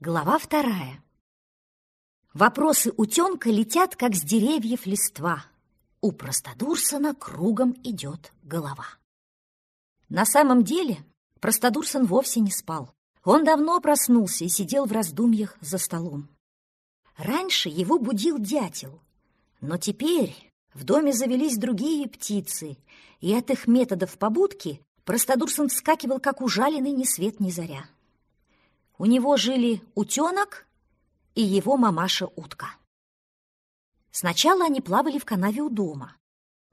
Глава вторая. Вопросы утенка летят, как с деревьев листва. У Простодурсона кругом идет голова. На самом деле Простодурсон вовсе не спал. Он давно проснулся и сидел в раздумьях за столом. Раньше его будил дятел, но теперь в доме завелись другие птицы, и от их методов побудки Простодурсон вскакивал, как ужаленный ни свет ни заря. У него жили утенок и его мамаша-утка. Сначала они плавали в канаве у дома,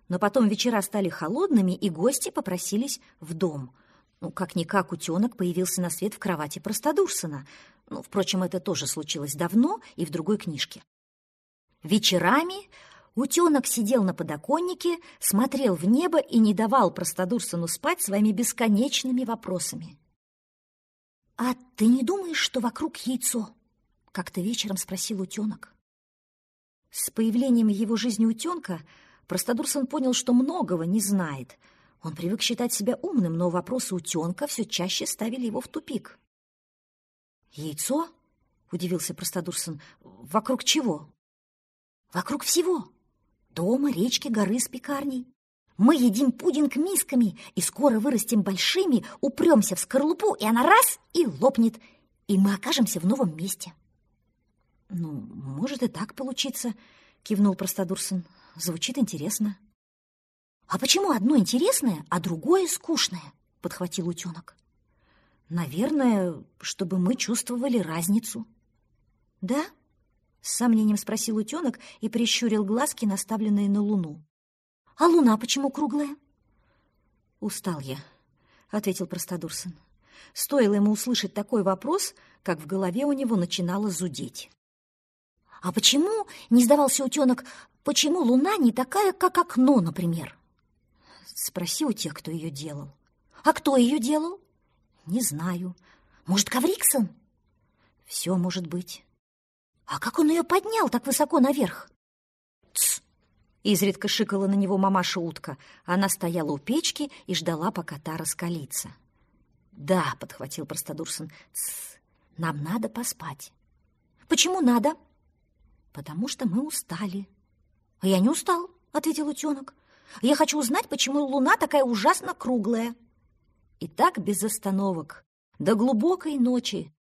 но потом вечера стали холодными, и гости попросились в дом. Ну, как-никак утенок появился на свет в кровати Простодурсона. Ну, впрочем, это тоже случилось давно и в другой книжке. Вечерами утенок сидел на подоконнике, смотрел в небо и не давал Простодурсону спать своими бесконечными вопросами. «А ты не думаешь, что вокруг яйцо?» — как-то вечером спросил утенок. С появлением его жизни утенка Простодурсон понял, что многого не знает. Он привык считать себя умным, но вопросы утенка все чаще ставили его в тупик. «Яйцо?» — удивился Простодурсон. «Вокруг чего?» «Вокруг всего. Дома, речки, горы с пекарней. Мы едим пудинг мисками и скоро вырастем большими, упремся в скорлупу, и она раз и лопнет, и мы окажемся в новом месте. Ну, может и так получиться, кивнул Простодурсон. Звучит интересно. А почему одно интересное, а другое скучное? подхватил утенок. Наверное, чтобы мы чувствовали разницу. Да? С сомнением спросил утенок и прищурил глазки, наставленные на луну. А луна почему круглая? Устал я, ответил Простодурсон. Стоило ему услышать такой вопрос, как в голове у него начинало зудеть. А почему, не сдавался утенок, почему луна не такая, как окно, например? Спроси у тех, кто ее делал. А кто ее делал? Не знаю. Может, Кавриксон? Все может быть. А как он ее поднял так высоко наверх? Тсс! Изредка шикала на него мамаша-утка. Она стояла у печки и ждала, пока та раскалится. «Да», — подхватил Простодурсон, — «нам надо поспать». «Почему надо?» «Потому что мы устали». «А я не устал», — ответил утенок. «Я хочу узнать, почему луна такая ужасно круглая». И так без остановок, до глубокой ночи.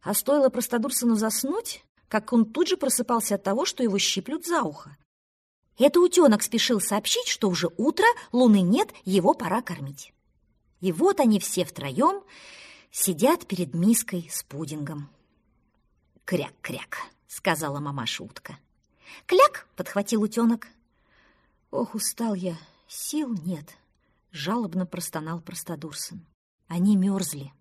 А стоило Простодурсону заснуть, как он тут же просыпался от того, что его щиплют за ухо. Это утенок спешил сообщить, что уже утро, луны нет, его пора кормить. И вот они все втроем сидят перед миской с пудингом. «Кряк-кряк», — сказала мамаша-утка. «Кляк!» — подхватил утенок. «Ох, устал я, сил нет», — жалобно простонал Простодурсон. Они мерзли.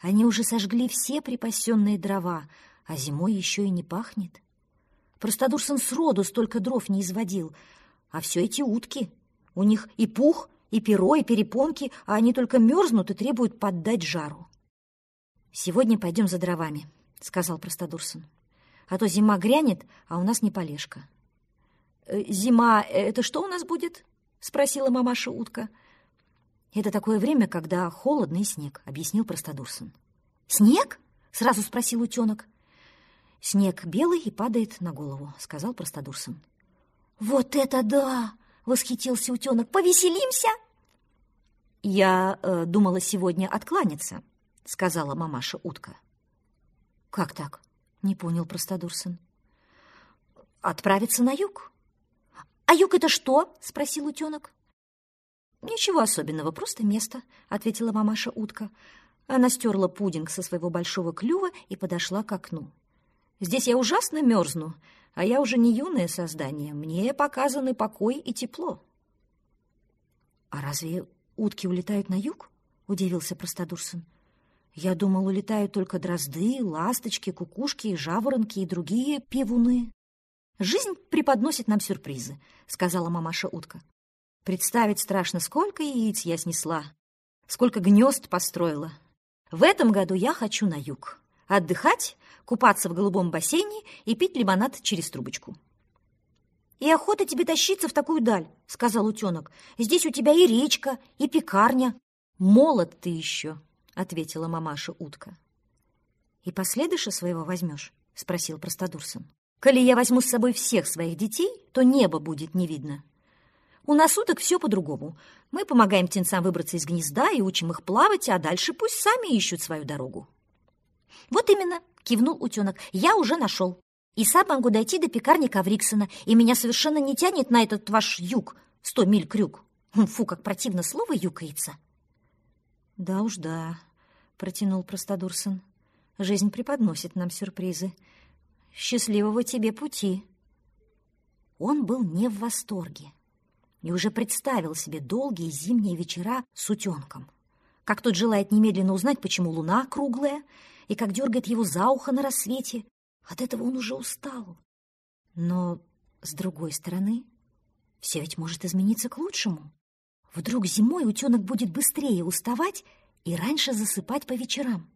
Они уже сожгли все припасенные дрова, а зимой еще и не пахнет. Простодурсон сроду столько дров не изводил. А все эти утки. У них и пух, и перо, и перепонки, а они только мерзнут и требуют поддать жару. «Сегодня пойдем за дровами», — сказал Простодурсон. «А то зима грянет, а у нас не полежка». «Э, «Зима — это что у нас будет?» — спросила мамаша утка. «Это такое время, когда холодно и снег», — объяснил Простодурсон. «Снег?» — сразу спросил утенок. «Снег белый и падает на голову», — сказал Простодурсон. «Вот это да!» — восхитился утенок. «Повеселимся!» «Я э, думала сегодня откланяться», — сказала мамаша утка. «Как так?» — не понял Простодурсон. «Отправиться на юг». «А юг это что?» — спросил утенок. «Ничего особенного, просто место», — ответила мамаша утка. Она стерла пудинг со своего большого клюва и подошла к окну. Здесь я ужасно мерзну, а я уже не юное создание. Мне показаны покой и тепло. — А разве утки улетают на юг? — удивился Простодурсон. — Я думал, улетают только дрозды, ласточки, кукушки, жаворонки и другие пивуны. — Жизнь преподносит нам сюрпризы, — сказала мамаша утка. Представить страшно, сколько яиц я снесла, сколько гнезд построила. В этом году я хочу на юг. Отдыхать купаться в голубом бассейне и пить лимонад через трубочку. «И охота тебе тащиться в такую даль», — сказал утенок. «Здесь у тебя и речка, и пекарня». «Молод ты еще», — ответила мамаша утка. И последыша своего возьмешь? Спросил Простодурсон. Коли я возьму с собой всех своих детей, то небо будет не видно. У нас уток все по-другому. Мы помогаем птенцам выбраться из гнезда и учим их плавать, а дальше пусть сами ищут свою дорогу. Вот именно, кивнул утенок, я уже нашел. И сам могу дойти до пекарни Кавриксона, и меня совершенно не тянет на этот ваш юг, сто миль крюк. Хм, фу, как противно слово юкается. Да уж да, протянул Простодурсон. Жизнь преподносит нам сюрпризы. Счастливого тебе пути. Он был не в восторге и уже представил себе долгие зимние вечера с утенком. Как тот желает немедленно узнать, почему луна круглая, и как дергает его за ухо на рассвете. От этого он уже устал. Но, с другой стороны, все ведь может измениться к лучшему. Вдруг зимой утенок будет быстрее уставать и раньше засыпать по вечерам.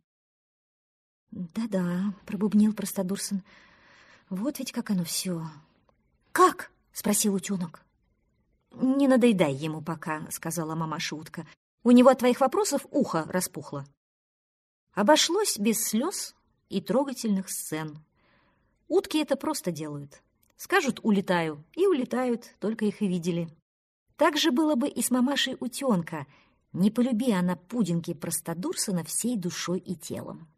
«Да-да», — пробубнил Простодурсон, — «вот ведь как оно все». «Как?» — спросил утенок. «Не надоедай ему пока», — сказала мамаша утка. «У него от твоих вопросов ухо распухло». Обошлось без слез и трогательных сцен. Утки это просто делают. Скажут «улетаю» и улетают, только их и видели. Так же было бы и с мамашей утенка, не полюби она пудинки простодурсона всей душой и телом.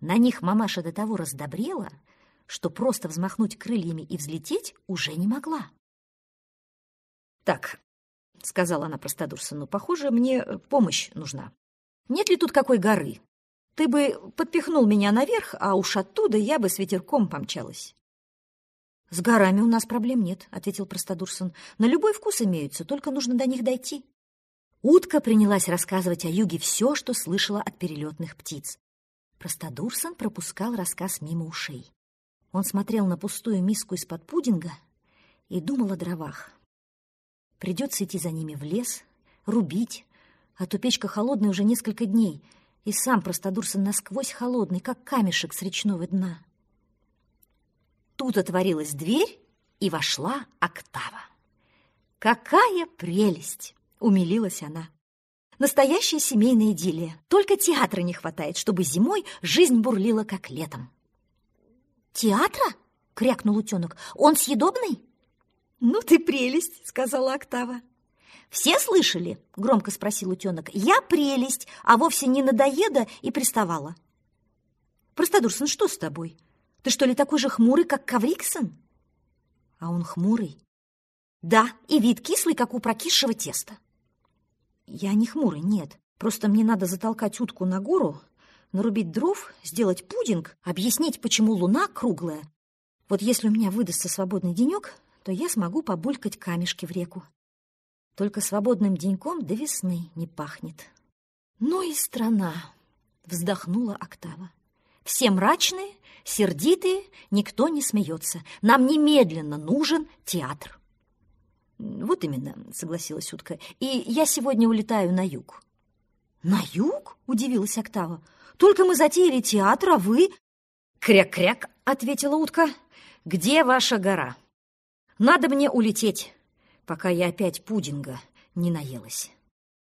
На них мамаша до того раздобрела, что просто взмахнуть крыльями и взлететь уже не могла. «Так», — сказала она простодурсону, — «похоже, мне помощь нужна. Нет ли тут какой горы? Ты бы подпихнул меня наверх, а уж оттуда я бы с ветерком помчалась». «С горами у нас проблем нет», — ответил Простодурсон. «На любой вкус имеются, только нужно до них дойти». Утка принялась рассказывать о юге все, что слышала от перелетных птиц. Простодурсон пропускал рассказ мимо ушей. Он смотрел на пустую миску из-под пудинга и думал о дровах. Придется идти за ними в лес, рубить, а то печка холодная уже несколько дней, и сам Простодурсон насквозь холодный, как камешек с речного дна. Тут отворилась дверь, и вошла Октава. «Какая прелесть!» — умилилась она. «Настоящая семейная идиллия. Только театра не хватает, чтобы зимой жизнь бурлила, как летом». «Театра?» — крякнул утенок. «Он съедобный?» «Ну ты прелесть!» — сказала Октава. «Все слышали?» — громко спросил утенок. «Я прелесть, а вовсе не надоеда и приставала». «Простодурсон, что с тобой? Ты что ли такой же хмурый, как Кавриксон?» «А он хмурый?» «Да, и вид кислый, как у прокисшего теста». «Я не хмурый, нет. Просто мне надо затолкать утку на гору, нарубить дров, сделать пудинг, объяснить, почему луна круглая. Вот если у меня выдастся свободный денек, то я смогу побулькать камешки в реку. Только свободным деньком до весны не пахнет. Ну и страна, вздохнула Октава. Все мрачные, сердитые, никто не смеется. Нам немедленно нужен театр. Вот именно, согласилась утка. И я сегодня улетаю на юг. На юг? Удивилась Октава. Только мы затеяли театр, а вы... Кряк-кряк, ответила утка. Где ваша гора? Надо мне улететь, пока я опять пудинга не наелась.